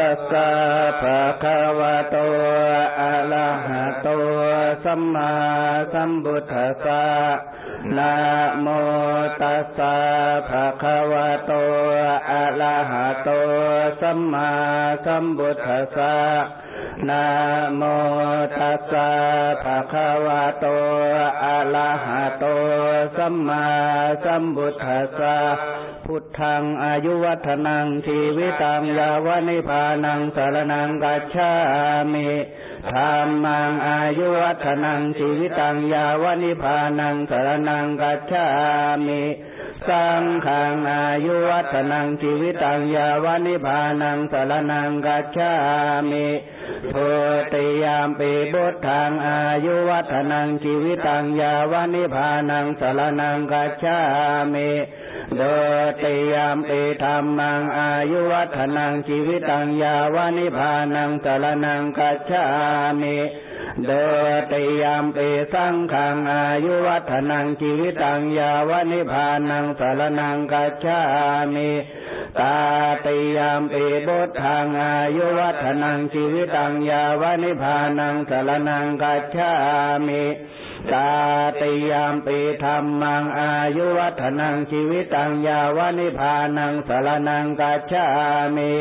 ตัสสะภะคะวะโต อะระหะโต สัมมาสัมพุทธัสสะ นะโมตัสสะภะคะวะโต อะระหะโต สัมมาสัมพุทธัสสะ นะโมตัสสะภะคะวะโต อะระหะโต สัมมาสัมพุทธัสสะ พุทธังอายุวัฒนังชีวิตังยาวนิพานังสารนังกัจฉามิธรรมังอายุวัฒนังชีวิตังยาวนิพานังสารนังกัจฉามิสังฆังอายุวัฒนังชีวิตังยาวนิพานังสารนังกัจฉามิโพติยามปีบุตทังอายุวัฒนังชีวิตังยาวนิพานังสารนังกัจฉามิ โดติยามปีธรรมังอายุวัฒนังชีวิตังยาวนิพานังสารนังกัจฉามิโดติยามปีสังขังอายุวัฒนังชีวิตังยาวนิพานังสารนังกัจฉามิ ตาติยามปีบุตทังอายุวัฒนังชีวิตังยาวนิพานังสารนังกัจฉามิตาติยามปีธรรมังอายุวัฒนังชีวิตังยาวนิพานังสารนังกัจฉามิ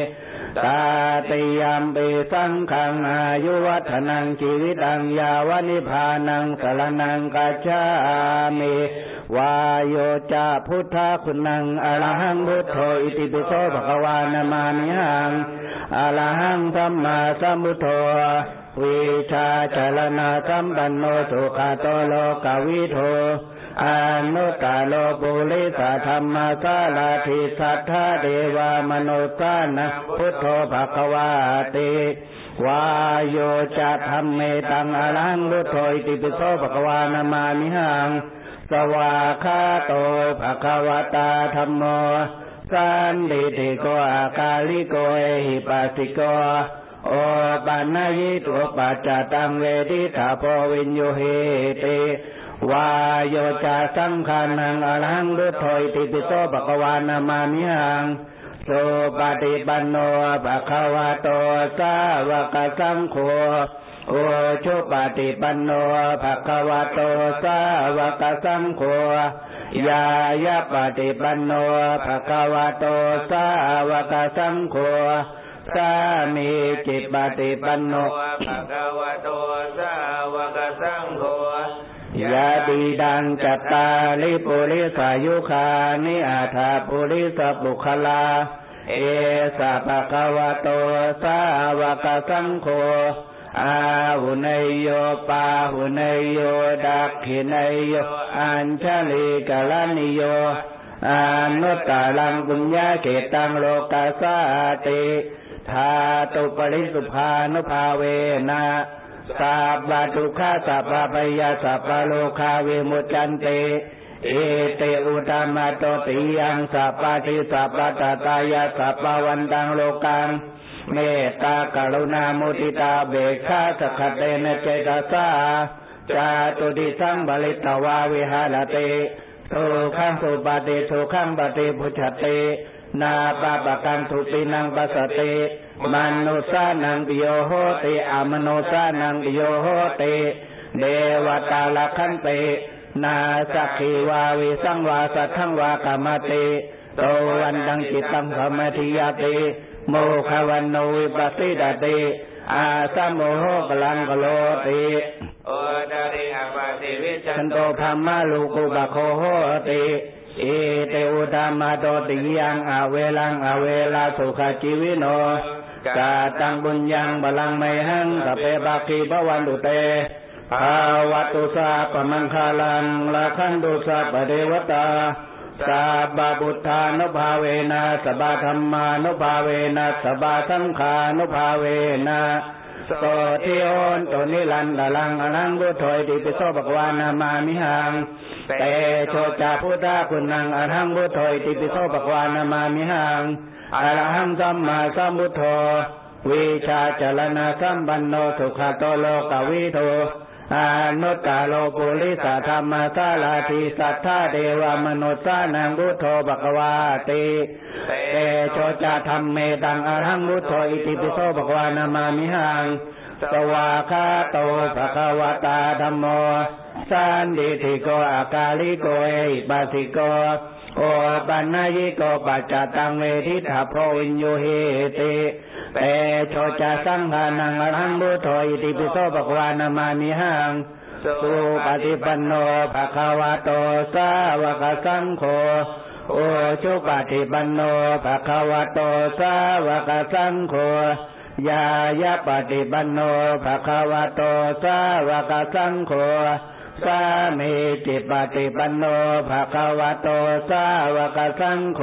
ตาติยามปีสังฆังอายุวัฒนังชีวิตังยาวนิพานังสารนังกัจฉามิวายโยจาพุทธคุณังอรหังพุทโธอิติปิโสภะควานามานิหังอรหังสัมมาสัมพุทโธวิชาจรณาสัมปันโนสุขาโตโลกวิโท อนุตาโลปุริสธรรมสาลาธิสัทธาเดวามโนสานะพุทโธภควาติวายโยจะธรรมเมตังอรังพุทโธอิติปิโสภะควานามามิหัง สวาคาโตภะควตาธรรมโมสันติติโกอากาลิโกเอหิปัสสิโกโอปันญิตุปัจจตังเวทิตาโพวินโยเหติ วายโยจาสังขานังอรังดุโทยติปิโสภะคะวานามามิหังโสปฏิปันโนภะคะวะโตสาวกสังโฆโอชุปฏิปันโนภะคะวะโตสาวกสังโฆยายาปฏิปันโนภะคะวะโตสาวกสังโฆสามีจิตปฏิปันโนภะคะวะโตสาวกสังโฆ ยาติดังจัตตาลิปุริสายุคานิอาถาปุริสบุคลา เอสะภะคะวะโตสาวกสังโฆอาหุนยโยปาหุนยโยดักขิเนยโยอัญชลีกลานิโยอนุตตาลังปุญญาเกตังโลกาสาติธาตุปริสุภานุภาเวนะ สัพพทุกขาสัพพปยาสัพพโลคาวิมุจันติเอเตอุตามาโตติยังสัพพติสัพพตตายาสัพพวันตังโลกังเมตตากรุณามุติตาเบกขาสขเตนะเจตสาจาตุดิสังบริตวาวิหารติทุขังสุปฏิทุขังปฏิพุชตินาปะปะกังทุปินังปัสสติ มนุสานังปิโยโหติอมโนสานังปิโยโหติเดวตาลคันตินาสักขีวาวิสังวาสัทธังวากามติโตวันดังจิตตังธรรมทิยติโมขวันโนวิปัสสิดติอาสัมโมโหกลังกโลติโอดาริอปติวิจัฉันโตธรรมะลูกุปะโคโหติเอเตอุตามาโตติยังอเวลังอเวลาสุขจีวิโน กาตังบุญยังบาลังไมหังสเปบาคีบวันตุเตภาวตุสาปมังคาลังละขันตุสาปเดวตาสัพพบุทานุภาเวนะสบาธรรมานุภาเวนะสบาสังขานุภาเวนะโสทิโอนตุนิลันดาลังอนังบุถอยติปิโสภควานามามิหังเตโชจาพุทธาคุณังอรหังพุทโธอิติปิโสภควานามามิหัง อรหังสัมมาสัมพุทโธวิชาจรณะสัมปันโนสุขโตโลกวิโทอนุตตโลปุริสธรรมสาลาธิสัทธาเดวมนุสานังพุทโธภควาติเตโชจะธรรมเมตังอรหังพุทโธอิติปิโสภควานามามิหังสวาคาโตภควตาธรรมโมสันดิธิโกอากาลิโกเอหิปัสสิโก โอปัญญยิโกปัจจตังเวทิถาโพวิญโยเหติเตโชจะสังฆานังอรังบุโธอิติปิโสภควานามามิหังสุปฏิปันโนภะคะวะโตสาวกสังโฆโอชุปฏิปันโนภะคะวะโตสาวกสังโฆยายะปฏิปันโนภะคะวะโตสาวกสังโฆ สามีจิปฏิปันโนภะคะวะโตสาวกสังโฆ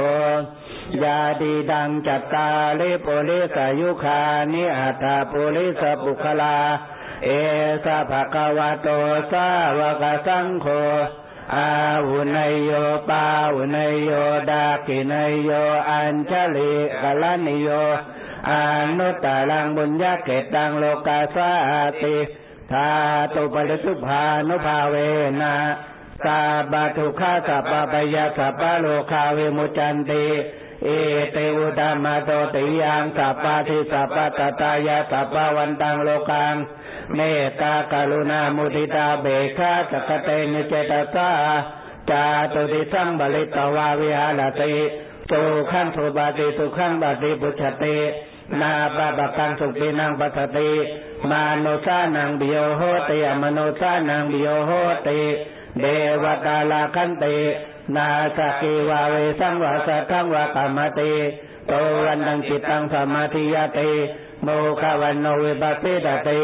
ยาดีดังจัตตาลิปุริสยุคานิอัตถปุริสปุคลา เอสะภะคะวะโตสาวกสังโฆอาหุนยโยปาหุนยโยดากินยโยอัญชลิกลนิโยอนุตตรังบุญญาเกตังโลกาสาติ ทาตุปริสุภานุภาเวนะสาบาทุขาสัพพปยาสัพพโลคาเวมุจันติเอเตอุดามาโตติยังสัพพะทิสัพพะตตายาสัพพะวันตังโลกังเมตตากรุณามุทิตาเบคาสกเตนิเจตสาจาตุติสังบริตวาวิหารติสุขังสุบาติสุขังบาติปุชตินาปะปะกังสุปินังปัสสติ มาโนสานังเบิโยโหติอมโนสานังเบิโยโหติเดวตาลาคันตินาสกิวาเวสังวาสทังวากรรมติโตวันตังจิตตังสมาธิยติโมขวันโนวิปัสสิตติ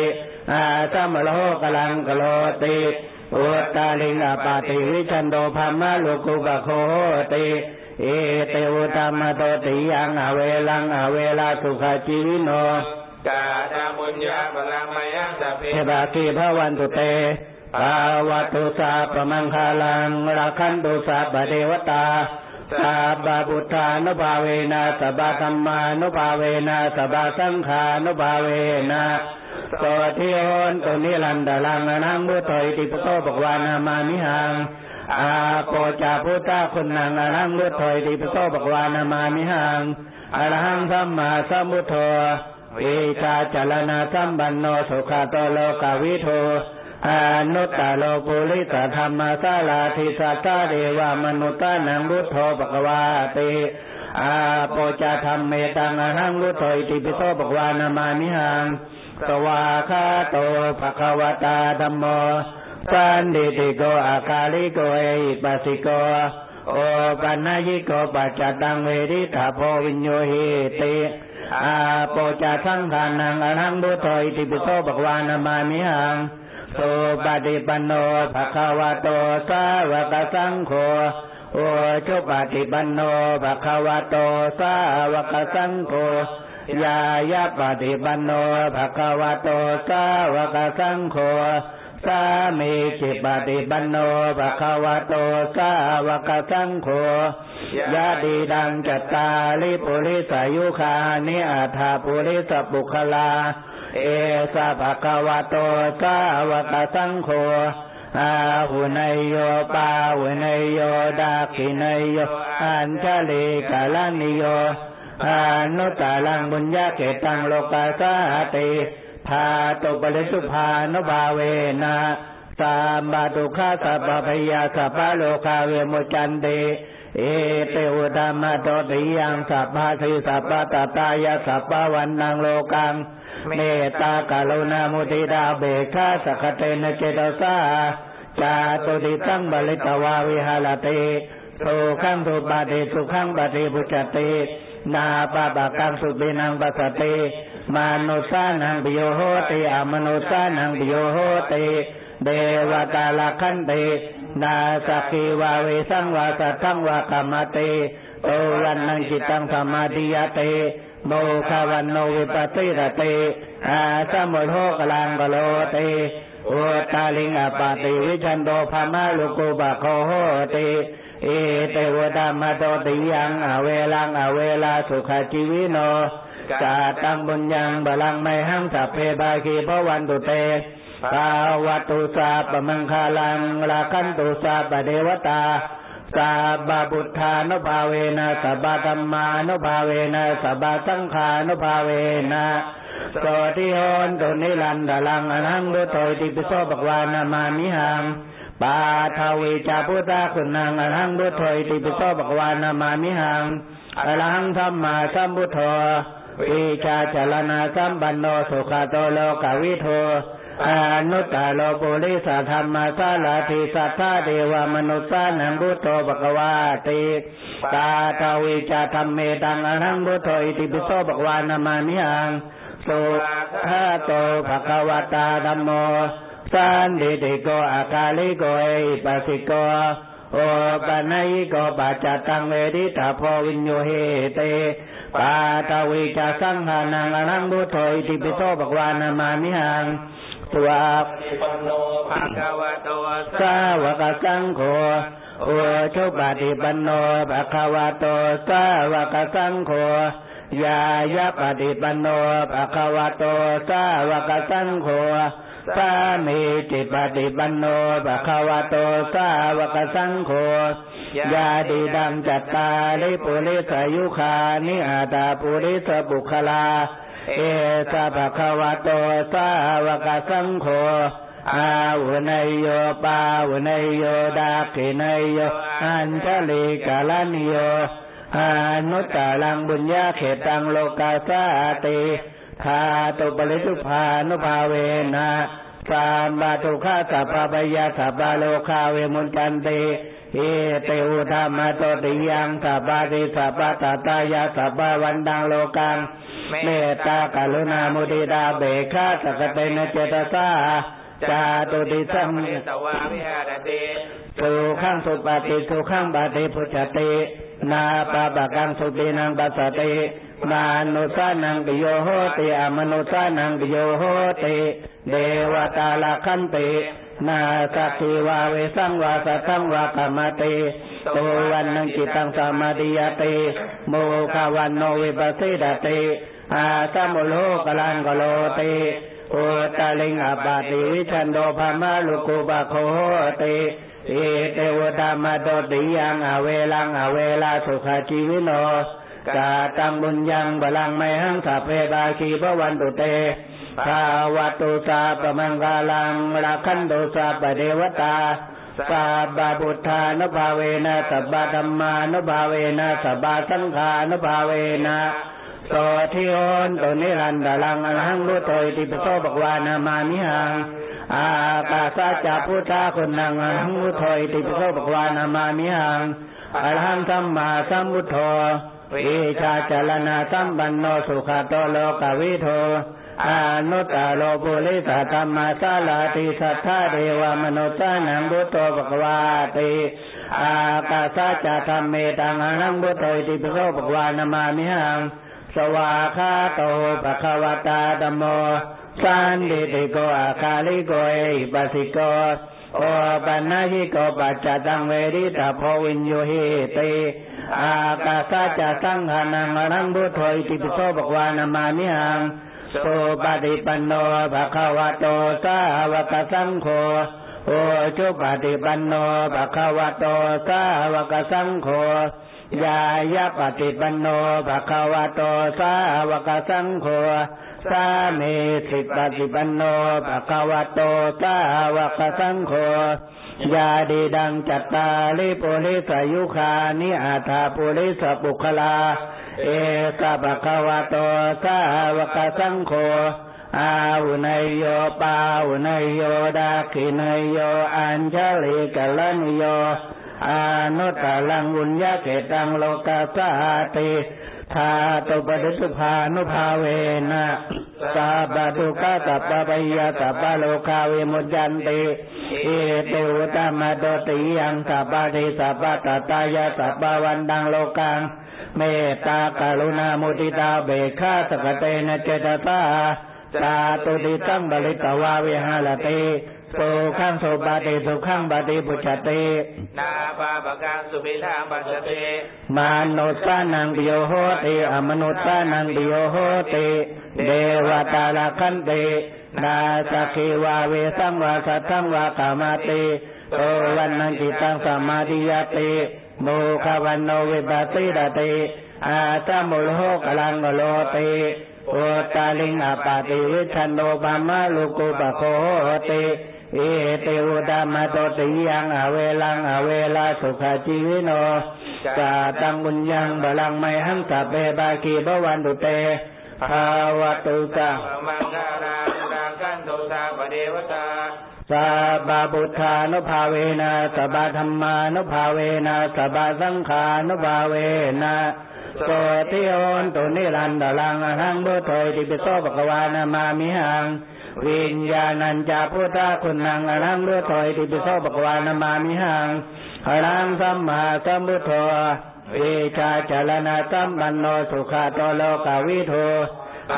อาสัมโลกลังกโลติอุตตาลิงอปาติวิชันโดภามะโลกุปะโคติเอเตวตามโตติยังอเวลังอเวลาสุขจีวิโน กาดามุญญาพลังมยังสัพเพเทบากีพระวันตุเตภาวตุสาปมังคาลังราคันตุสาปเทวตาสาบาบุทานุภาเวนะสบาธรรมานุภาเวนะสบาสังขานุภาเวนะโสทิโอนตุนิรันดาลังอนังมุตโตอิติปโตปกวานามามิหังอาโปจาพุทธาคุณนังอนังมุตโตอิติปโตปกวานามามิหังอรหังสัมมาสัมพุทโธ วิชาจารณาสัมบันโนสุขโตโลกาวิโทอนุตตโลปุริสธรรมสาลาธิสัตตาเดวามนุตตานังพุทโธปกวาติอาโปจาธรรมเมตังอหังพุทโธอิติปิโสปกวานามามิหังสวาคาโตภควตาธรรมโมสันดิติโกอากาลิโกเอหิปัสสิโกโอปัญญิโกปัจจตังเวริถาโพวิญโยหิติ อาโปจาสังขานังอหังบุโธอิติปิโสปกวานามามิหังสุปฏิปันโนภะคะวะโตสาวกสังโฆโอชุปฏิปันโนภะคะวะโตสาวกสังโฆยายะปฏิปันโนภะคะวะโตสาวกสังโฆ สามีจิปฏิปันโนภะคะวะโตสาวกสังโฆยะดีดังจัตตาลิปุริสายุคานิอัฏฐปุริสปุคลา เอสะภะคะวะโตสาวกสังโฆอาหุนยโยปาหุนยโยดาคินยโยอัญชลิกาลนิโยอนุตตาลังบุญญาเกตังโลกาสาติ พาตุปริสุภานุภาเวนะสามบาตุขาสัพพยาสัพพโลกาเวมุจันติเอเตอุตามะโตติยังสัพพะสิสัพพะตตายาสัพพะวันนังโลกังเมตตากรุณามุติตาเบคาสกเตนะเจตสาจาตุติตั้งบริตวาวิหารติสุขังสุปาติสุขังปฏิปุจตินาปะปะกังสุปินังปัสสติ มนุสานังปโยโหติอมนุสานังปโยโหติเดวตาลคันตินาสกขีวาเวสังวาสัทธังวากรรมติโอวันนังจิตังสมาธิยติโมขวันโนวิปัสสิรติอาสมโมโหกลังกโลติโอตาลิงอปาติวิชันโตภามาลุกุปะโคโหติเอเตวตามโตติยังอเวลังอเวลาสุขจีวิโน กาตังบุญยังบาลังไม่หังสัพเพบาคีพระวันตุเตภาวตุสาปมังคาลังราคันตุสาปเดวตาสาบาบุทธานุภาเวนะสบาธรรมานุภาเวนะสบาสังขานุภาเวนะโสติโหนตุนิรันดลังอนังดุโตติปิโสภควานามามิหังปาทาวิจาพุทธาคุณังอนังดุโตติปิโสภควานามามิหังอรหังธรรมาสัมพุทโธ วิชาจารณาสัมปันโนสุขโตโลกวิโทอนุตตาโลปุริสธรรมสาลาธิสัทธาเดวมนุสานังพุทโธภควาติตาทาวิจาธรรมเมตังอนังพุทโธอิติปิโสภควานามามิหังสุขะโตภควตาธรรมโมสันติติโกอาคาลิโกเอปัสสิโกโอปนัยโกปัจจตังเวทิตาโพวิญโยเหเต ปาตาวิจาสังหานังอนังบุโทอิติปิโสภควานามามิหังตัวปโนภะคะวะโตสาวกสังโฆโอชุปฏิปันโนภะคะวะโตสาวกสังโฆยายะปฏิปันโนภะคะวะโตสาวกสังโฆ สามีจิปฏิปันโนภะคะวะโตสาวกสังโฆยาดีดังจัตตาลิปุริสายุคานิอาตาปุริสบุคลา เอสะภะคะวะโตสาวกสังโฆอาวุนยโยปาวุนยโยดาขินยโยอัญชลิกาลนิโยอานุตตาลังบุญญาเขตังโลกาสาติ ทาตุปริทุพานุภาเวนะสามบาทุขาสัพพะยาสัพพะโลคาเวมุนตันติเอเตอุธรรมะโตติยังสัพพะติสัพพะตตายาสัพพะวันดังโลกังเมตตากรุณามุทิตาเบกขาสกเตนะเจตสาจาตุติสัมสวาวิหารติสุขังสุปฏิสุขังบาติพุทธตินาปะปะกังสุตินังปัสสติ มานุสานังปิโยโหติอมนุสานังปิโยโหติเดวตาลคันตินาสักขีวาเวสังวาสัทังวากรรมติโตวันนังจิตังสมาธิยติโมคาวันโนวิปัสสิดติอาสัมโมโลกลังกโลติโอตาลิงอปาติวิชันโดภามาลุกุปะโคติเอเตวตามะโตติยังอเวลังอเวลาสุขาชีวิโน กาตังบุญยังบาลังไมหังสัพเพบาคีพระวันตุเตภาวตุสาปมังกาลังราคันโตสาปเดวตาสับาบุธานุภาเวนะสับบาธรรมานุภาเวนะสับบาสังฆานุภาเวนะโสทิโอนตุนิรันดลังอรหังรุโตอิติปโสภควานามามิหังอากาสาจาพุทธาคุณนังอรหังพุทโธอิติปโสภควานามามิหังอรหังสัมมาสัมพุทโธ วิชาจรณาสัมปันโนสุขโตโลกวิโทอานุตตาโลปุริสธรรมาสาลาติสัทธาเดวมนุสานังพุทโธภควาติอากาสาจาธรรมเมตังอรหังพุทโธอิติปิโสภควานามามิหังสวาคาโตภะคะวตาธมโมสันติติโกอาคาลิโกเอหิปัสสิโก โอปันนาหิโกปัจจตังเวริตาโวินโยหิติอากาสาจสังหานังอรังบุโทอิติปิโสบกวานามามิหังสุปฏิปันโนภะคะวะโตสาวกสังโฆโอจุปฏิปันโนภะคะวะโตสาวกสังโฆ ยายะปฏิปันโนภะคะวะโตสาวกสังโฆสามีสิปฏิปันโนภะคะวะโตสาวกสังโฆยาดีดังจัตตาลิปุริสายุคานิอาถาปุริสปุคลา เอกภะคะวะโตสาวกสังโฆอาวุนยโยปาวุนยโยดาขินยโย อัญชลิกลนโย อานุตตาลังบุญญาเกตังโลกาสาติทาตุปฏิสุภานุภาเวนะสาบาตุกะตัปปะปยาตัปปะโลกาเวมุจันติเอเตวตามะโตติยังสัพพะทิสัพพะตตายาสัพพะวันดังโลกังเมตตากรุณามุติตาเบกขาสกเตนะเจตตาตาตุติตังบริตวาวิหารติ สุขังสุปาติสุขังปาติปุจจตินาปาปะกังสุปิทังปัสสติมนุสสานังปิโยโหติอมนุสสานังปิโยโหติเดวตาลคันตินาสกขีวาเวสังวาสัทธังวากามาติโตวันนังจิตังสมาธิยติโมขวันโนวิปัสสิรติอาตมุลโหกลังกโลติโอตาลิงอปาติวิชันโนปามาลุกุปะโคติ เอเตอุดามโตติยังอเวลังอเวลาสุขจีวิโนกาตังบุญยังบาลังไมหังสัพเปบาคีบวันตุเตภาวตุกะปะมังคารารังกันโตสาปเดวตาสาบาบุทานุภาเวนะสบาธรรมานุภาเวนะสบาสังขานุภาเวนะโสติโอนตุนิรันดลังอหังบุโทยติปิโสปะกวานามามิหัง วิญญาณัญจาพุทธคุณนังอหังบุโทยติปิโสปกวานามามิหังอรังสัมมาสัมพุทโธวิชาจารณะสัมปันโนสุขาโตโลกาวิโท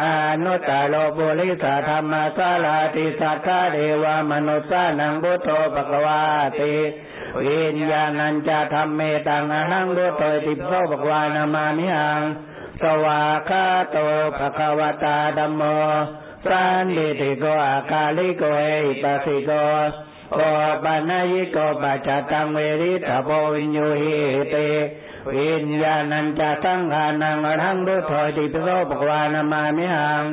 อนุตตโลปุริสธรรมสาลาติสัทธาเดวามนุสานังบุตโตปกวาติวิญญาณัญจะธรรมเมตังอหังบุตโตติโสปกวานามามิหังสวาคาโตภควตาธัมโม สันติติโกอาคาลิโกเอหิปัสสิโกโอปานายิโกปัจจตังเวริตาโพวิญญูหิเตวิญญาณัญจะสังขานังอรังดุโทติปิโสปกวานามามิหัง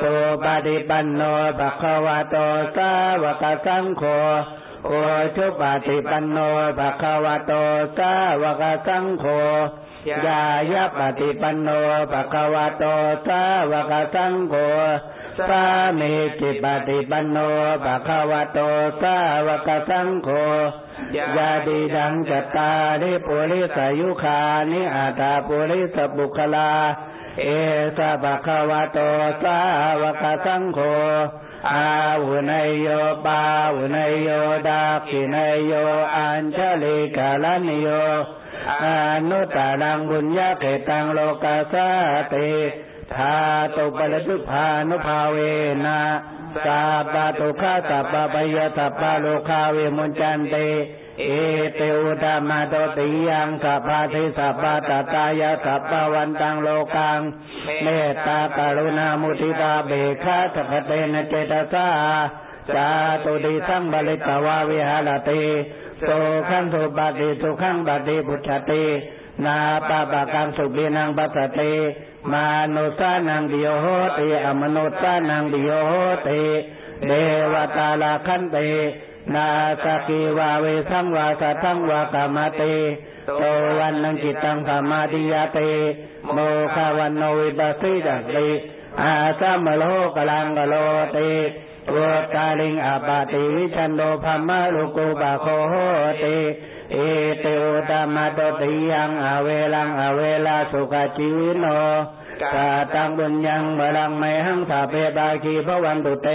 สุปฏิปันโนภะคะวะโตสาวกสังโฆโอชุปฏิปันโนภะคะวะโตสาวกสังโฆยายะปฏิปันโนภะคะวะโตสาวกสังโฆ สามีจิปฏิปันโนภะคะวะโตสาวกสังโฆยาดีดังจตาริปุริสายุคานิอาตาปุริสบุคลา เอสะภะคะวะโตสาวกสังโฆอาวุนยโยปาวุนยโยดาคินยโยอัญชลิกาลนิโยอนุตตรังบุญญาเกตังโลกาสาติ ทาตุปรตุภานุภาเวนะสัพพะทุกขสัพพะปยสัพพะโลกาเวมุจจันเตเอเตอุตมาโตติยังสัพพะทิสัพพะตตายะสัพพะวันตังโลกังเมตตากรุณามุทิตาเบคาสกเตนะเจตสาจาตุดิสังบริตวาวิหารติโสขังสุปฏิสุขังปฏิพุทธติ นาปะปะกังสุบินังปัสสติมานุสานังปิโยโหติอมนุสานังปิโยโหติเดวตาลาคันตินาสกีวาเวสังวาสัทังวากามติโตวันนังจิตังสมาธิยติโมขวันโนวิปัสสิจักติอาสัมโลกลังกโลติวตาลิงอาปาติวิชันโดภมมาลุกุปะโคโหติ เอเตโอตมะโตติยังอเวลังอเวลาสุขจีวิโนกาตังบุญยังบาลังไมหังสาเปบาคีพระวันตุเต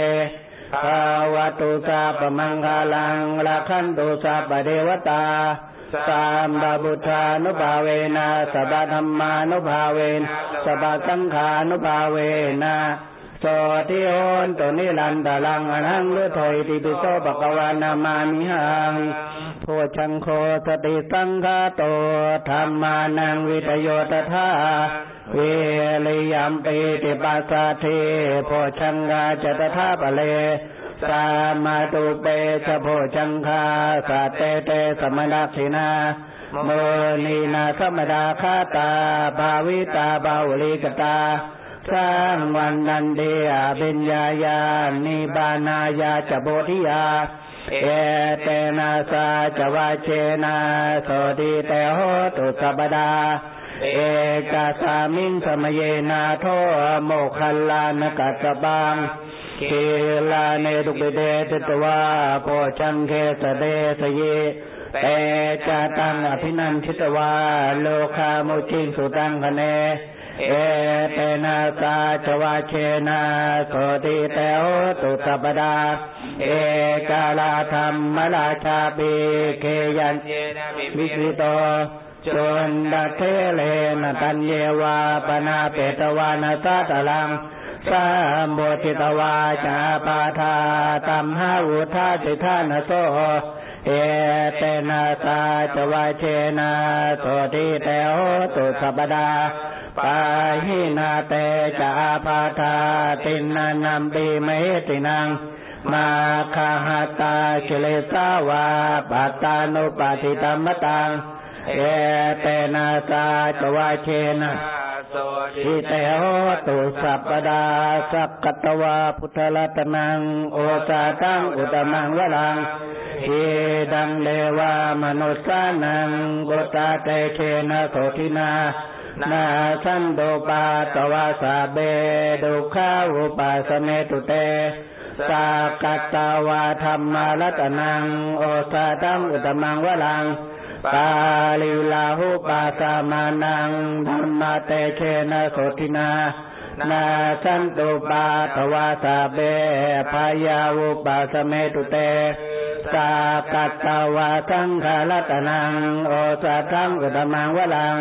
ภาวตุสาปมังคาลังละขันตุสาปเดวตาสามบาบุทานุภาเวนะสบาธรรมานุภาเวนสบาสังขานุภาเวนะ สติโอนตุนิรันตลังอนังเลือถอยติปิโสปะกวานามามิหังโพชังโคสติสังฆาโตธรรมานังวิทโยตถาเวลิยมปิติปัสสะเทโพชังกาจตถาปะเลสามาตุเปชโพชังคาสาเตเตสมนักขินาโมนีนาสมดาคาตาภาวิตาบาวลิกตา สร้างวันนันเดียปิญญาญานิบานายาจโบธิยาเอเตนะสาจวาเชนะโสติเตโหตุสัปดา เอกาสามิงสมเยนาโทโมคัลลานกัสบังเคลาเนตุปิเดตตวาโพชังเคสเดสเยเตจาตังอภินันทิตวาโลคาโมจิงสุตังคะเน เอเตนะสาจวาเชนะโสติเตโหตุสัปดา เอกาลาธรรมราชาปิเคยันวิวิปิสิโตจนดัเทเลนตัญเยวาปนาเปตวานาสาตลังสามโบติตวาจาปาทาตัมหาอุทาติทานโสเอเตนะตาจวาเชนะโสติเตโหตุสัปดา ปาหินาเตจาปาทาตินานัมปีเมตินังมาคาหตาชิเลสาวาปัตตานุปาติตัมมตังเอเตนะสาจวาเชนะทิเตโหตุสัพปดาสักกตวาพุทธลัตนังโอสาตังอุตมังวลังเอดังเลวามนุสานังบุตาเตเชนะโสทินา นาสันโดปาตวาสาเบดุขาอุปาสเมตุเตสากัตตาวาธรรมารัตนัง โอสาตังอุตมังวลังปาลิลาหุปาสามานังธรรมเตเชนะโสทินานาสันตุปาทวาสาเบพายาวุปาสเมตุเตสากัตตาวาสังฆรัตนัง โอสาทังอุตมังวลัง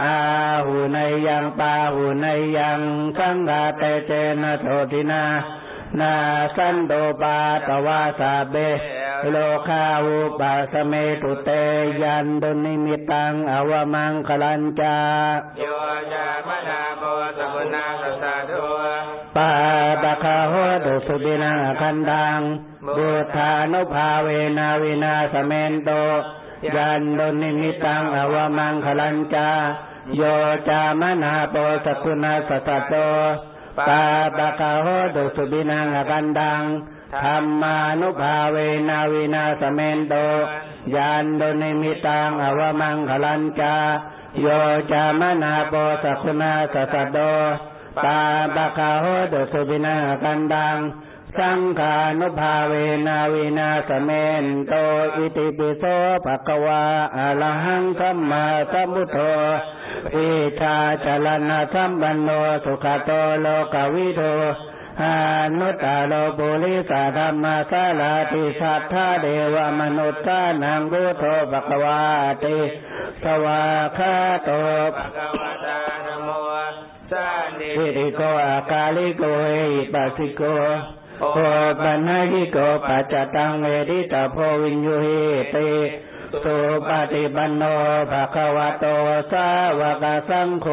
อาหูในยังปาหูในยังสังฆาเตเจนะโสทินานาสันโดปาตวาสาเบโลคาวุปาสเมตุเตยันดุนิมิตังอวมังคลัญจาโยจามะนาโปสะกุณัสสะสัทโทปาตะคาโหตุสุบินังอคันดังบุธานุภาเวนาวินาสเมนโต ยันดุนิมิตังอวมังคลัญจาโยจามนาโปสัพนาสัสสะโตปาตะคาโหตุสุบินังอคันดังธรรมานุภาเวนาวินาสเมนโตยันดุนิมิตังอวมังคลัญจาโยจามนาโปสัพนาสัสสะโตปาปะคาโหตุสุปินากันดัง สังขานุภาเวนาวินาสเมนโตอิติปิโสภะคะวาอะระหังสัมมาสัมพุทโธอิชาจรณะสัมปันโนสุขโตโลกวิโทอานุตตาโลปุริสาธรรมสาลาติสัทธาเดวมนุษย์สานังพุทโธภะคะวาติสวาคาโตภะคะวะตานะโมสันติอิติโกอาคาลิโกเอหิปัสสิโก โอปัญญิโกปัจจตังเวทิตาโพวินยุหิติสุปฏิปันโนภะคะวะโตสาวกสังโฆ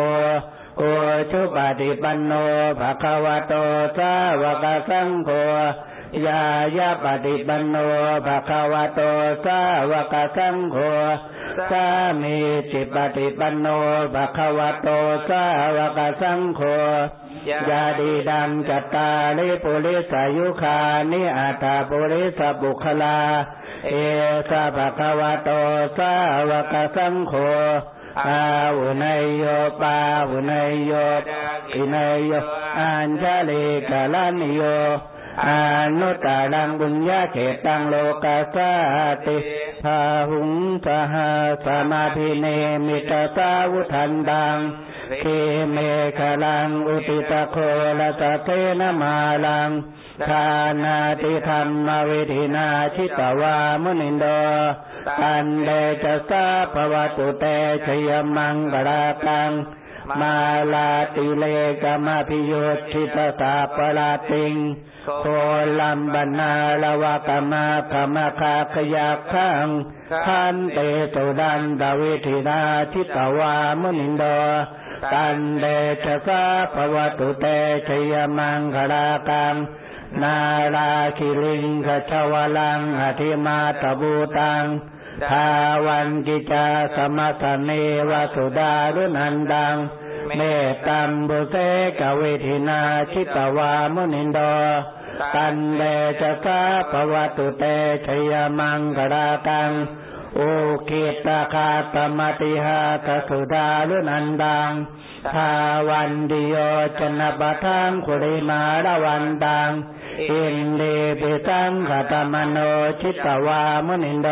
โอชุปฏิปันโนภะคะวะโตสาวกสังโฆยายาปฏิปันโนภะคะวะโตสาวกสังโฆสามีจิปฏิปันโนภะคะวะโตสาวกสังโฆ ยาดีดังจัตตาลิปุริสายุคานิอัตตาปุริสบุคลา เอสะภะคะวะโตสาวกสังโฆอาวุนยโยปาวุนยโยอินยโยอัญชลิกาลันโยอนุตตรังบุญญาเขตังโลกาสาติพาหุงสหสมาธิเนมิตสาวุทันดัง เคเมฆลังอุติตะโคละตะเทนะมาลังทานาติธรรมวิธินาชิตวามุนินโดอันเดจะสาภวตุเตชยมังกรากังมาลาติเลกมพิโยชิตสาปลาติงโคลัมบนาลวะกมาขมาคาขยาขังขันเตตุดันดาวิธินาชิตวามุนินโด ตันเดชะสาภวตุเตชยมังคลากังนาราคิลิงขชวลังอธิมาตบูตังทาวันกิจาสมัสเนวสุดารุนันดัง เมตตัมบุเสกเวทินาชิตวามุนินโดตันเดชะสาภวตุเตชยมังคลากัง โอกิตาคาตมติหาตสุดาลุนันดังทาวันดิโยชนะปะทังคุริมาระวันดังอินเดปิสังขตมโนชิตวามุนินโด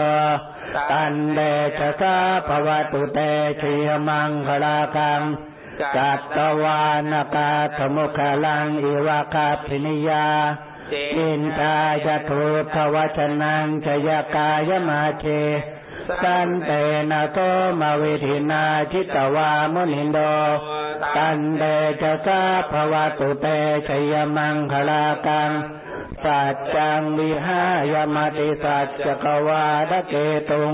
ตันเดชะสาภวตุเตชยมังคลากังจัตตวานกาธมุขลังอิวาคาพินิยาอินทายทุทวัชนังชยกายมาเช สันเตนะโตมาวิธินาชิตวามุนินโดตันเดจะสาภวตุเตชยมังคลากังสัจจังวิหายมติสัจจกวาดเกตุง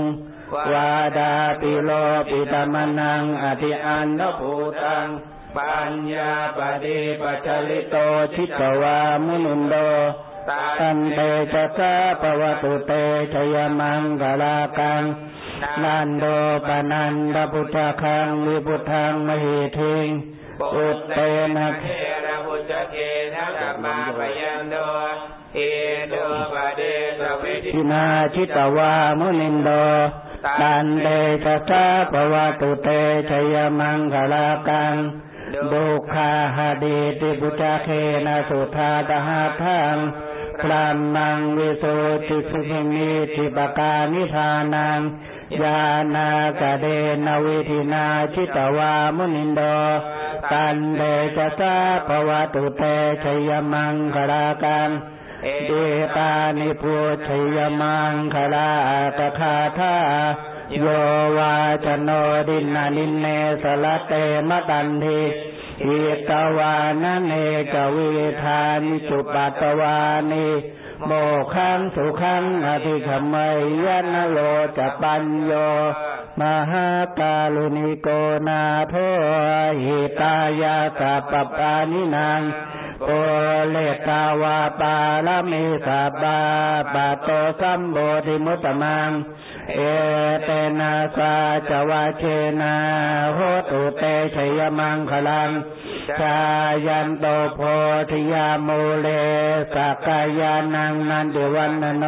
วาดาปิโลปิตมนังอธิอันนภูตังปัญญาปฏิปัจจลิโตชิตวามุนุนโดตันเตจะสาภวตุเตชยมังคลากัง นันโดปนันดพุทธคังวิพุทธังมหิทิงอุตเตนะเทระพุทธเกนะสัมมาปยันโดเอโดปเดสวิทินาชิตวามุนินโดตันเตชะสาปวตุเตชยมังคลากังดุขาหาดีติพุจเคนะสุธาตหาทังพรามังวิโสติสุขิมิทิปกานิพานัง ยานากะเดนวิธินาชิตวามุนินโดตันเดชะสาภวตุเตชยมังคลากังเดตานิพุชยมังคลาตคาธาโยวาจโนดินานินเนสลเตมตันทิ อิตวานะเนกเวิธานิจุปัตวานิโมขังสุขังอธิขมยยนโลจะปัญโยมหากาลุนิโกนาโทหิตายาตาปปานินางโอเลตาวาปาลมิสาบาปาโตสัมโบธิมุตตมัง เอเตนะสาจวาเชนะโหตุเตชยมังคลังชายันโตโพธิยาโมเลสักกายานังนันติวันนโน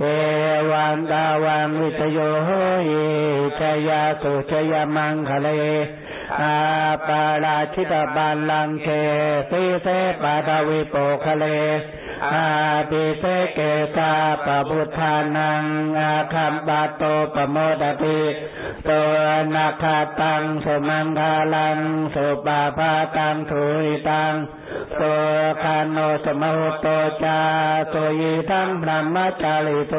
เอวันตาวังวิทโยโหหิชยาสุชยมังคะเลอาปาราชิตบาลังเคสีเสปาดาวิโปคะเล อาปิเสเกตาปะพุทานังอาคัมปาโตปโมดติตัวนาคาตังสมังคาลังสุปาพาตังทุยตังโสคานโนสมหุโตจาโสยิทังพระมจาริโต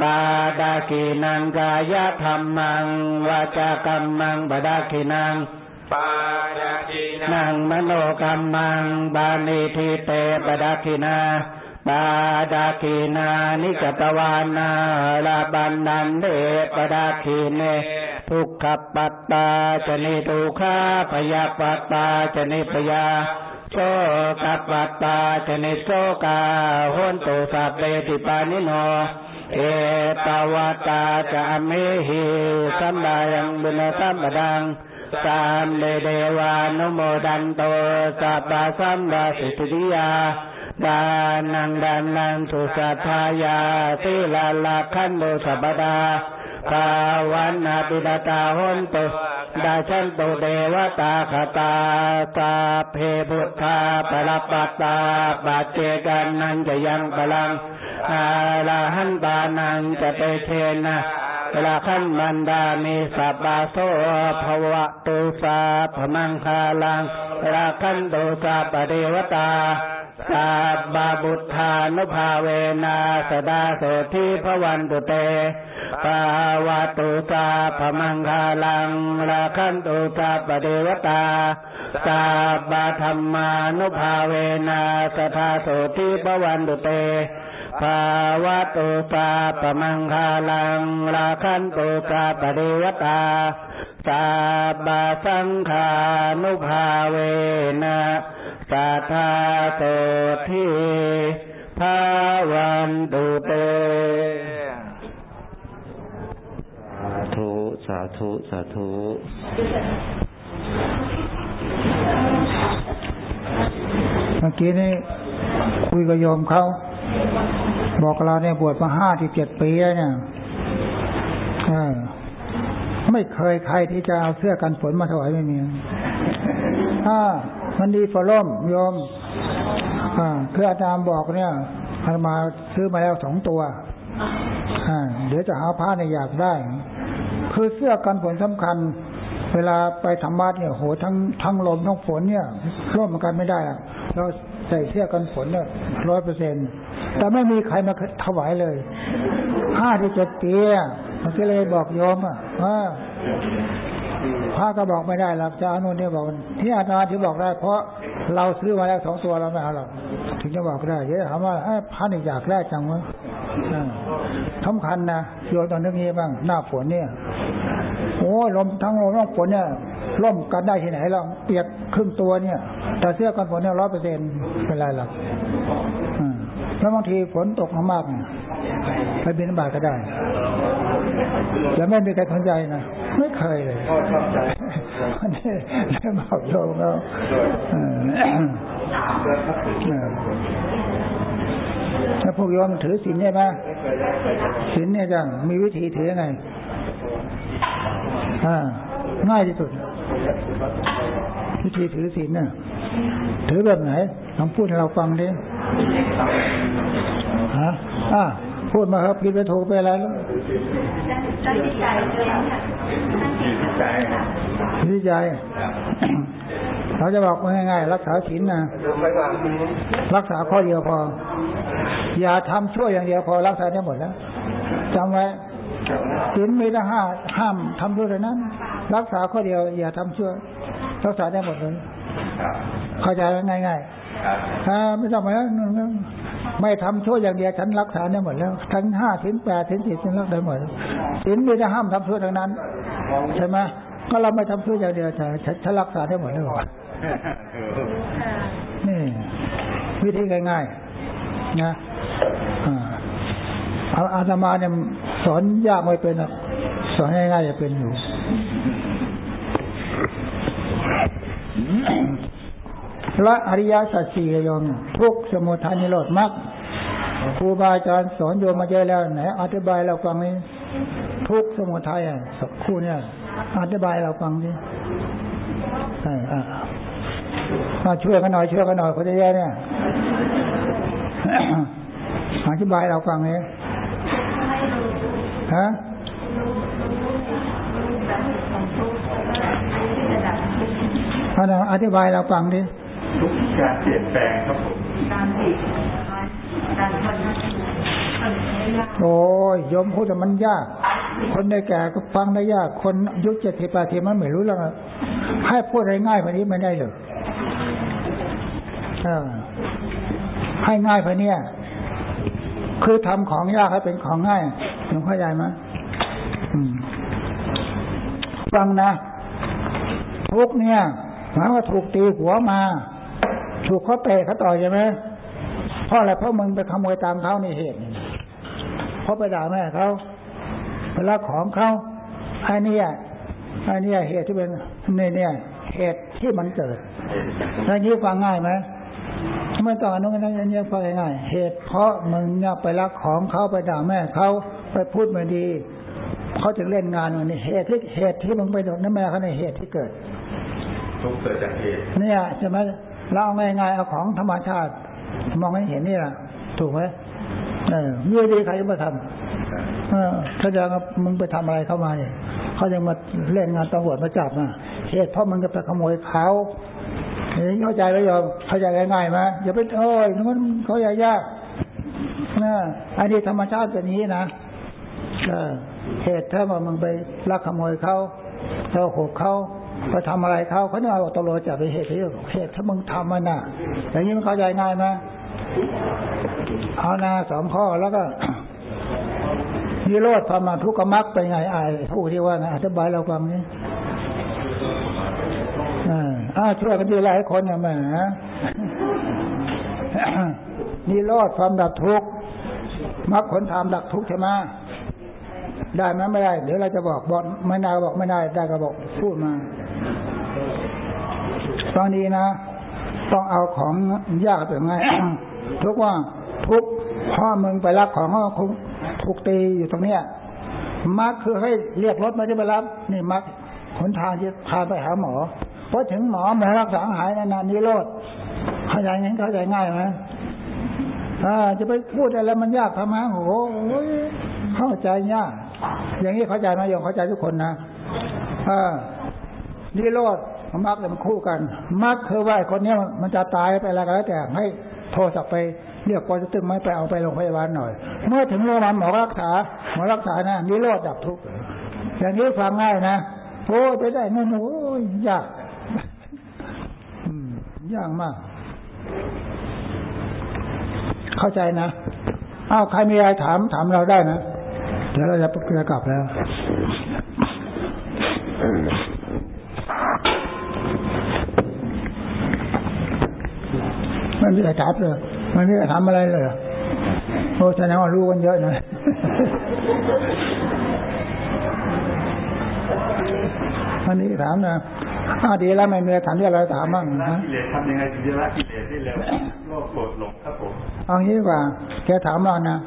ปาดากีนังกายธรรมังวาจากรรมังบดากีนัง ปาดาจีนะนังมโนกรรมังบาลีทิเตปดาคินาปาดาคินานิจตวานาลาบันนันเดปดาคิเนทุกขปัตตาจนิทุขาพยาปัตตาจนิพยาโชกปัตตาจนิโชกาโหนตุสัพเปติปานิโนเอตาวตาจะเมหิสัมบายังบุญสัมปดัง สามเดเดวานุโมดันโตสัพพะสัมบาสิทธิยาดานังดานังสุสัทธายาสิลาลาคันโดสัปดาภาวันนาปิดาตาหนตุดาชันตุเดวตาคตาสาเพพุทธาปรปัตตาปาเจกันนันจะยังพลังอาลาหันตานังจะเตเชนะ เวลาขันมันดามีสัปปาโสภวะตุสาพมังคาลังเวลาขันตุสาปเดวตาสับบาบุทธานุภาเวนาสดาโสทิพวันตุเตปาวาตุสาพมังคาลังราคันตุสาปเดวตาสับบาธรรมานุภาเวนาสทาโสทิพวันตุเต ภาวะตุสาปมังคาลังราคันตุสาปเดวตาสับบาสังขานุภาเวนะสัทธาโสทิภาวันตุเตสาธุสาธุสาธุเมื่อกี้นี่คุยกับโยมเขา บอกเราเนี่ยบวชมาห้าที่เจ็ดปีแล้วเนี่ยไม่เคยใครที่จะเอาเสื้อกันฝนมาถวายไม่มีอ่ามันดีฝร่มโยมอ่าคืออาจารย์บอกเนี่ยอามาซื้อมาแล้วสองตัวเดี๋ยวจะหาผ้าเนี่ยอยากได้ คือเสื้อกันฝนสำคัญ เวลาไปทำบัตรเนี่ยโหทั้งทั้งลมทั้งฝนเนี่ยร่วมกันไม่ได้เราใส่เสื้อกันฝนเนี่ยร้อยเปอร์เซ็นต์ แต่ไม่มีใครมาถวายเลยห้าที่เจ็ดปีมันก็เลยบอกโยมอะว่าพระก็บอกไม่ได้หรอกจะเอาโน่นนี่บอกที่อาจารย์ที่บอกได้ เพราะเราซื้อมาแล้วสองตัวเราไม่เอาหรอกถึงจะบอกได้เดี๋ยวถามว่าพระนี่อยากได้จังวะสำคัญนะโยนตอนนี้บ้าง หน้าฝนเนี่ยโอ้ลมทั้งลมทั้งฝนเนี่ยร่มกันได้ที่ไหนเราเปียกครึ่งตัวเนี่ย แต่เสื้อกันฝนเนี่ยร้อยเปอร์เซ็นต์เป็นไรหรอก แล้วบางทีฝนตกมากๆไปบินบาตก็ได้แล้วไม่มีใครสนใจนะไม่เคยเลยนี่ได้บอกโยมเขาถ้าพวกโยมถือศีลเนี่ไหมศีลเนี่ยจังมีวิธีถือยังไงอ่าง่ายที่สุด วิธีถือศีลน่ะ ถือแบบไหนลองพูดให้เราฟังดิฮะอ่าพูดมาครับผิดไปถูกไปอะไรแล้วตั้งใจตั้งใจเราจะบอกง่ายๆรักษาศีลนะรักษาข้อเดียวพอ อย่าทำชั่วอย่างเดียวพอรักษาได้หมดแล้วจำไว้ศีลมีแต่ห้าห้ามทำชั่วเท่านั้น รักษาข้อเดียว อย่าทำชั่ว รักษาได้หมดเลยเข้าใจง่ายๆถ้าไม่ต้องไปไม่ทำชั่วอย่างเดียวฉันรักษาได้หมดแล้ว ทั้งห้าถึงแปดถึงสิบฉันรักได้หมดศีลมีแต่ห้ามทำชั่วทั้งนั้นใช่ไหมก็เราไม่ทำชั่วอย่างเดียวฉันฉันรักษาได้หมดแล้วนี่วิธีง่ายๆนะเอาอาตมาเนี่ยสอนยากไม่เป็นสอนง่ายๆจะเป็นอยู่ ละอริยสัจสี่ยมทุกสมุทัยนิโรธมรรคครูบาอาจารย์สอนโยมมาเยอะแล้วไหนอธิบายเราฟังนี้ทุกสมุทัยอะสักคู่เนี่ยอธิบายเราฟังดิมาช่วยกันหน่อยช่วยกันหน่อยคนจะแย่เนี่ยอธิบายเราฟังนี้ฮะ อาจารย์อธิบายเราฟังดิทุกการเปลี่ยนแปลงครับผมการเปลี่ยนโอ้ยยมพูดแต่มันยาก คนในแก่ก็ฟังได้ยาก คนยุคเจ็ดสิบแปดสิบมันไม่รู้แล้วให้พูดง่ายๆแบบนี้ไม่ได้เลยให้ง่ายไปเนี่ย คือทำของยากให้เป็นของง่ายหนูเข้าใจไหมฟังนะทุกเนี่ย หมายว่าถูกตีหัวมา ถูกเขาเตะเขาต่อยใช่ไหมเพราะอะไรเพราะมึงไปขโมยตามเขาในเหตุเพราะไปด่าแม่เขาไปลักของเขาไอ้นี่ไอ้นี่เหตุที่เป็นเนี่ยเนี่ยเหตุที่มันเกิดแล้วนี้ฟังง่ายไหมไม่ต้องอนุนั้นอันนี้ฟังง่ายเหตุเพราะมึงเนี่ยไปลักของเขาไปด่าแม่เขาไปพูดไม่ดีเขาจะเล่นงานวันนี้เหตุที่เหตุที่มึงไปโดนนั่นแม่เขาในเหตุที่เกิด ทุกเกิดจากเหตุเนี่ยใช่ไหมเราเอาง่ายๆเอาของธรรมชาติ มองให้เห็นนี่แหละถูกไหมเออมีดีใครจะมาทำเออถ้าจะมึงไปทำอะไรเข้ามาเนี่ยเขายังมาเล่นงานตำรวจมาจับนะเหตุเพราะมึงจะไปขโมยเขาเข้าใจไหมโยมเข้าใจง่ายไหมอย่าไปโอ้ยมันเขาใหญ่ยากนะอันนี้ธรรมชาติแบบนี้นะเหตุถ้าว่ามึงไปลักขโมยเขาเราหกเขา ไปทำอะไรเขาเขาเนี่ยเอาตำรวจจับไปเหตุที่เหตุถ้ามึงทำมันน่ะ อย่างนี้มันเข้าใจง่ายไหมเอานาสองข้อแล้วก็มีโลดความมาทุกข์มักไปไงไอ้ผู้ที่ว่าไงอธิบายเราฟังนี้อ่าช่วยกันดีหลายคนเนี่ยแหมนี่รอดความดับทุกข์มักคนทำดับทุกข์ใช่ไหมได้ไหมไม่ได้ เดี๋ยวเราจะบอกบอกไม่ได้บอกไม่ได้ได้ก็บอกพูดมา ตอนนี้นะ ต้องเอาของยากเป็นไงทุกว่าทุกพ่อมึงไปรับของเขาคงถูกตีอยู่ตรงเนี้ยมักคือให้เรียกรถมาที่ไปรับ นี่มักหนทางที่พาไปหาหมอพอถึงหมอมารักษาหายนานนี้โลดเข้าใจงั้นเข้าใจง่ายไหมอ่าจะไปพูดอะไรมันยากทำไมโอ้โหเข้าใจยากอย่างนี้เข้าใจไหมโยมเข้าใจทุกคนนะอ่านี่โลด มักมันคู่กันมักคือว่าคนนี้มันจะตายไปอะไรก็แล้วแต่ให้โทรศัพท์ไปเรียกปอจะตึงไม่ไปเอาไปโรงพยาบาลหน่อย เมื่อถึงโรงพยาบาลหมอรักษาหมอรักษานะนี่โลดดับทุกข์อย่างนี้ฟังง่ายนะโอ้ไปได้นั่นโอ้ยยากยากมาก เข้าใจนะอ้าวใครมีอะไรถามถามเราได้นะเดี๋ยวเราจะจะกลับแล้ว ไม่มีใครถามเลยไม่มีใครถามอะไรเลยโอ้แสดงว่ารู้กันเยอะนะวันนี้ถามนะอ้าวดีแล้วไม่มีอะไรถามที่อะไรถามบ้างนะกิเลสทำยังไงถึงจะละกิเลสได้เร็วโลภโกรธหลงครับผมเอางี้ดีกว่า แกถามเรานะ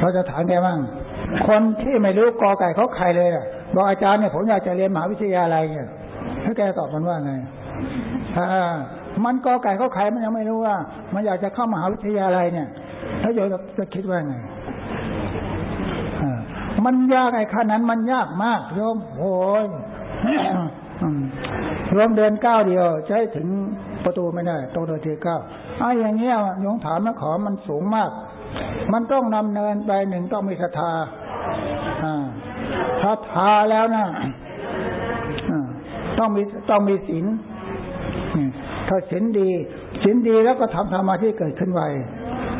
เราจะถามแกบ้างคนที่ไม่รู้กอไก่เขาใครเลยอะบอกอาจารย์เนี่ยผมอยากจะเรียนมหาวิทยาลัยเนี่ยให้แกตอบมันว่าไงอ่า มันกอไก่เขาใครมันยังไม่รู้ว่า มันอยากจะเข้ามหาวิทยาลัยเนี่ยถ้าโยมจะคิดว่าไงมันยากไอ้ขั้นนั้นมันยากมากโยมโอ้ยอืมรวมเดินก้าวเดียวจะให้ถึงประตูไม่ได้ต้องเดินทีก้าวไอ้อย่างเงี้ยโยงถามมาขอมันสูงมาก มันต้องนำเนินไปหนึ่งต้องมีศรัทธาอ่าศรัทธาแล้วนะต้องมีต้องมีศีล ถ้าศีลดีศีลดีแล้วก็ทำสมาธิเกิดขึ้นไว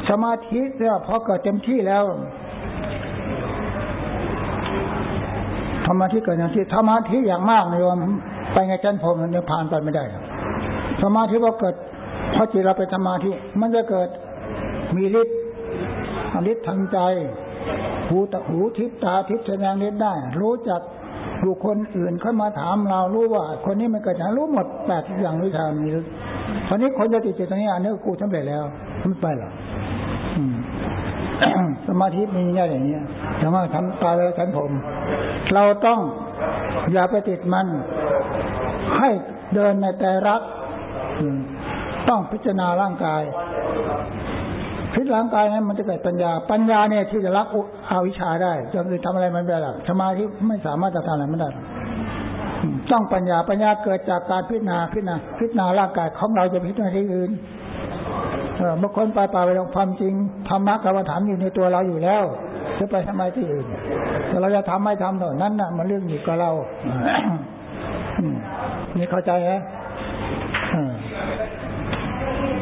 สมาธิเนี่ยพอเกิดเต็มที่แล้วธรรมะที่เกิดอย่างที่ธรรมะที่อย่างมากนะโยมไปไงจันพรมมันผ่านไปไม่ได้สมาธิพอเกิดพอจิตเราเป็นสมาธิ มันจะเกิดมีฤทธิ์ฤทธิ์ทางใจหูตะหูทิพตาทิพแสดงฤทธิ์ได้ รู้จัก บุคคลอื่นเขามาถามเรารู้ว่า คนนี้มันเกิดจากรู้หมดแปดอย่างวิชามีฤทธิ์ตอนนี้คนจะติดจิตตรงนี้อันนี้กูสำเร็จแล้วไม่ไปหรอกสมาธิมีแค่อย่างนี้แต่ว่าทำตายแล้วฉันผม เราต้องอย่าไปติดมัน ให้เดินในแต่รัก ต้องพิจารณาร่างกาย พิจารณาร่างกายนั้นมันจะเกิดปัญญา ปัญญาเนี่ยที่จะรักอาวิชาได้จะคือทำอะไรมันไม่ได้หรอกสมาธิไม่สามารถจะทำอะไรไม่ได้ต้องปัญญาปัญญาเกิดจากการพิจารณาพิจารณาพิจารณาร่างกายของเราจะพิจารณาที่อื่นเออบางคนไปป่าไปลงความจริงธรรมะกรรมฐานอยู่ในตัวเราอยู่แล้วจะไปทำไมที่อื่นแต่เราจะทำไม่ทำเท่านั้นน่ะ มันเรื่องอยู่กับเรามนี่เข้าใจไหม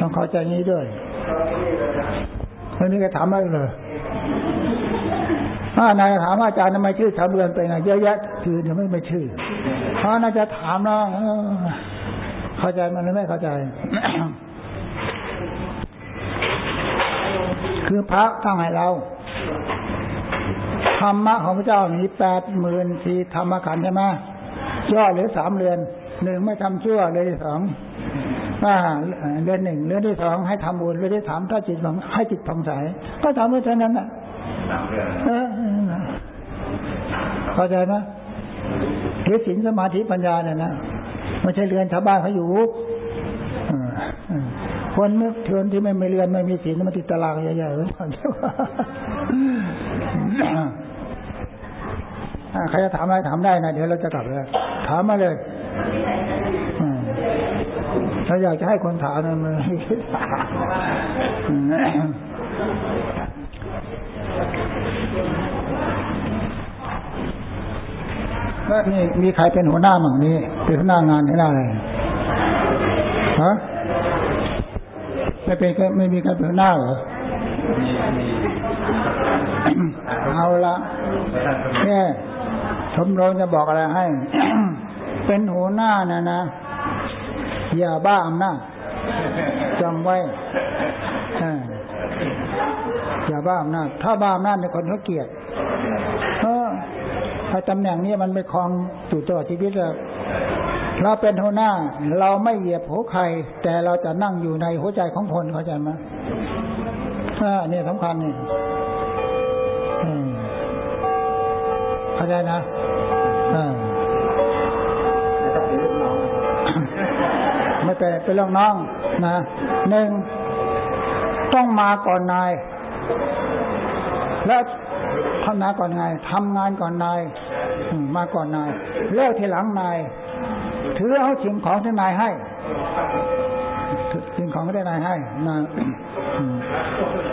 ต้องเข้าใจนี้ด้วย วันนี้ก็ถามอะไรเลยถ้านายถามอาจารย์ทำไมชื่อชาวเรือนไปนะเยอะแยะคือยังไม่ไม่ชื่อเพราะน่าจะถามนะเข้าใจมันหรือไม่เข้าใจ คือพระตั้งให้เราธรรมะของพระเจ้ามีแปดหมื่นสี่ธรรมขันธ์ใช่ไหมย่อเหลือสามเรือนหนึ่งไม่ทำชั่วเรือนที่สอง อ่าเรือนหนึ่งเรือนที่สองให้ทำบุญเรือนที่สามถ้าจิตของให้จิตผ่องใสก็ทำไปเท่านั้นน่ะสามเรื่องเออเข้าใจไหมหรือศีลสมาธิปัญญาเนี่ยนะไม่ใช่เรือนชาวบ้านเขาอยู่เออเออคนนึกเทือนที่ไม่มีเรือนไม่มีศีลมันติดตารางใหญ่ๆไว้ก่อนเจ้าอ่าใครจะถามอะไรถามได้นะเดี๋ยวเราจะกลับเลยถามมาเลยอืม ถ้าอยากจะให้คนถามนะมันให้คิดถามอืมแล้วนี่มีใครเป็นหัวหน้ามั่งนี่เป็นหัวหน้างานหัวหน้าอะไรฮะไม่เป็นไม่มีใครเป็นหัวหน้าเหรอเอาละเนี่ยชมรมจะบอกอะไรให้ เป็นหัวหน้านะนะ อย่าบ้าอำนาจจำไว้อย่าบ้าอำนาจถ้าบ้าอำนาจในยคนเขาเกลียดเออถ้าตำแหน่งนี้มันไม่คลองสู่ตลอดชีวิตเลยเราเป็นหัวหน้า เราไม่เหยียบหัวใคร แต่เราจะนั่งอยู่ในหัวใจของคนเข้าใจไหมอ่านี่สำคัญนี่เข้าใจนะอ่า ไม่เป็นเป็นเรื่องน้องนะหนึ่งต้องมาก่อนนาย แล้วทำงานก่อนนายทำงานก่อนนายมาก่อนนายเลิกทีหลังนาย ถือเอาสิ่งของที่นายให้สิ่งของที่นายให้นะ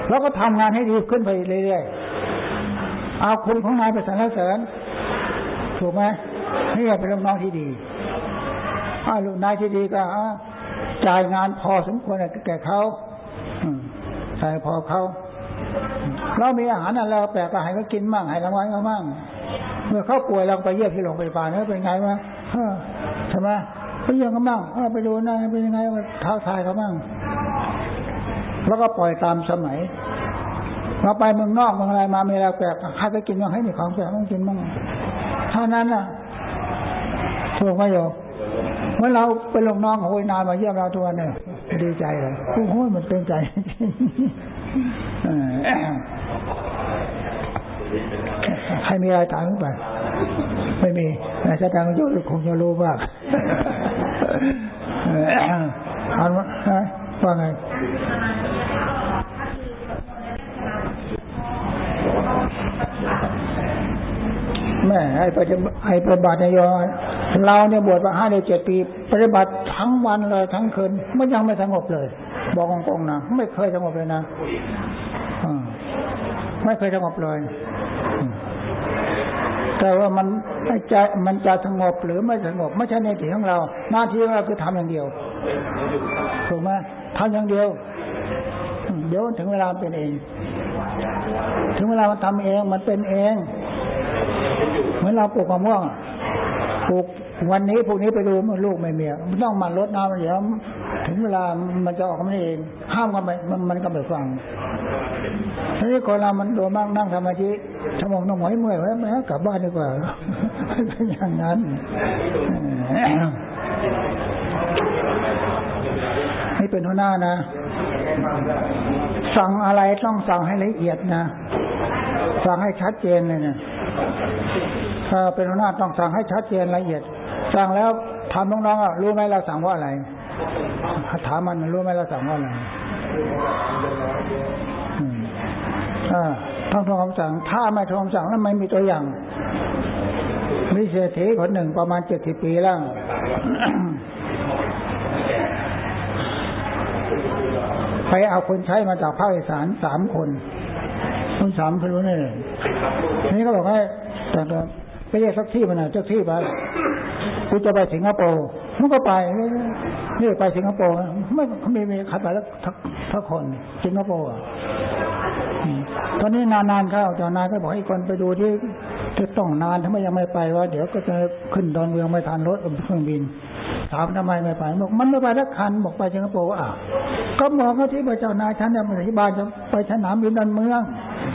แล้วก็ทำงานให้ดีขึ้นไปเรื่อยๆเอาคุณของนายไปสรรเสริญถูกไหมนี่เป็นลูกน้องที่ดี ลูกนายที่ดีก็จ่ายงานพอสมควรแก่เขาจ่ายพอเขาเรามีอาหารอะไรแปลกก็ให้เขากินมั่งให้รางวัลเขามั่งเมื่อเขาป่วยเราไปเยี่ยมที่โรงพยาบาลแล้วเป็นไงวะใช่ไหมไปเยี่ยมเขามั่งไปดูนะเป็นยังไงมาท้าทายเขามั่งแล้วก็ปล่อยตามสมัยเราไปเมืองนอกเมืองอะไรมามีอะไรแปลกใครไปกินก็ให้มีของแปลกต้องกินบ้างเท่านั้นน่ะถูกไหมโย มื่อเราเป็นลูกน้องของโอยนานมาเยี่ยมเราทุกวันเนี่ยดีใจเลยโอ้โหมันเป็นใจใครมีอะไรถามไปไม่มีแต่ถ้าทางโยมคงจะรู้บ้างเออเอาว่าว่าไงแม่ไอ้ปฏิบัติไอ้ปฏิบัติเนี่ยโยม เราเนี่ยบวชมาห้าเดือนเจ็ดปี ปฏิบัติทั้งวันเลยทั้งคืนมันยังไม่สงบเลย บอกตรงๆนะไม่เคยสงบเลยนะอไม่เคยสงบเลย แต่ว่ามันจะมันจะสงบหรือไม่สงบ ไม่ใช่ในที่ของเรา หน้าที่ของเราคือทำอย่างเดียวถูกไหมทำอย่างเดียว เดี๋ยวถึงเวลาเป็นเอง ถึงเวลามันทำเองมันเป็นเอง เหมือนเราปลูกมะม่วง ปลูกวันนี้พวกนี้ไปดูมันลูกไม่มีอะมันต้องมารดน้ำเดี๋ยวถึงเวลามันจะออกมาเอง ห้ามกันไมันมันก็ไม่ฟังทีนี้คนเรามันโดนบ้างนั่งสมาธิชั่วโมงน้องหมอยเมื่อยไว้แม่กลับบ้านดีกว่าเป็นอย่างนั้นนี่เป็นหัวหน้านะ สั่งอะไรต้องสั่งให้ละเอียดนะ สั่งให้ชัดเจนเลยนะถ้า เป็นหัวหน้าต้องสั่งให้ชัดเจนละเอียด สั่งแล้วถามน้องๆอะรู้ไหมเราสั่งว่าอะไร ถามมันรู้ไหมเราสั่งว่าอะไรอืมอ่าต้องทำคำสั่ง ถ้าไม่ทำคำสั่งแล้วไม่มีตัวอย่าง มีเศรษฐีคนหนึ่งประมาณเจ็ดสิบปีแล้วไปเอาคนใช้มาจากภาคอีสานสามคนคนสามคนรู้นี่นี่ก็บอกให้แต่ ไปเรียกสักที่มาหน่อยเจ้าที่ไปกูจะไปสิงคโปร์มันก็ไปนี่ไปสิงคโปร์ไม่ไม่มีใครไปแล้วทักทักคนสิงคโปร์ตอนนี้นานๆเข้าจอนานก็บอกให้คนไปดูที่จะต้องนานถ้าไมยังไม่ไปว่าเดี๋ยวก็จะขึ้นดอนเมืองไม่ทันรถเครื่องบินถามทำไมไม่ไปบอกมันไม่ไปทักคันบอกไปสิงคโปร์อะก็บอกเขาที่ว่าเจ้านายฉันเนี่ยมาที่บ้านจะไปสนามบินดอนเมือง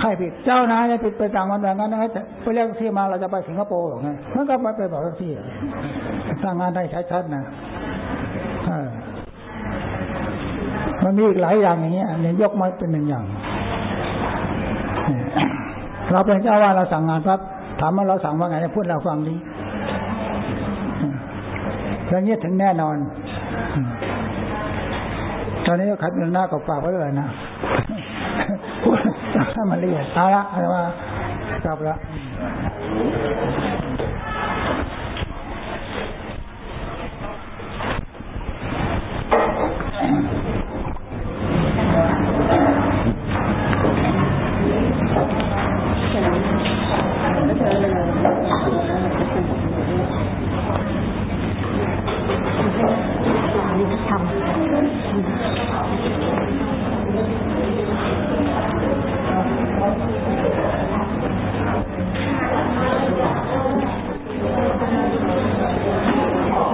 ใครผิดเจ้านายผิดไปต่างวันแบบนั้นนะไปเรียกที่มาเราจะไปสิงคโปร์หรอไงมันก็ไปไปบอกที่สร้างงานได้ชัดๆนะมันมีอีกหลายอย่างอย่างเงี้ยเนี่ยยกมาเป็นหนึ่งอย่างเราเป็นเจ้าว่าเราสั่งงานปั๊บถามว่าเราสั่งว่าไงพูดเราฟังดีอย่างนี้ถึงแน่นอน ตอนนี้ก็ขัดหน้ากับฝากไว้เลยนะถ้ามันละเอียด เอาละเอาว่ากลั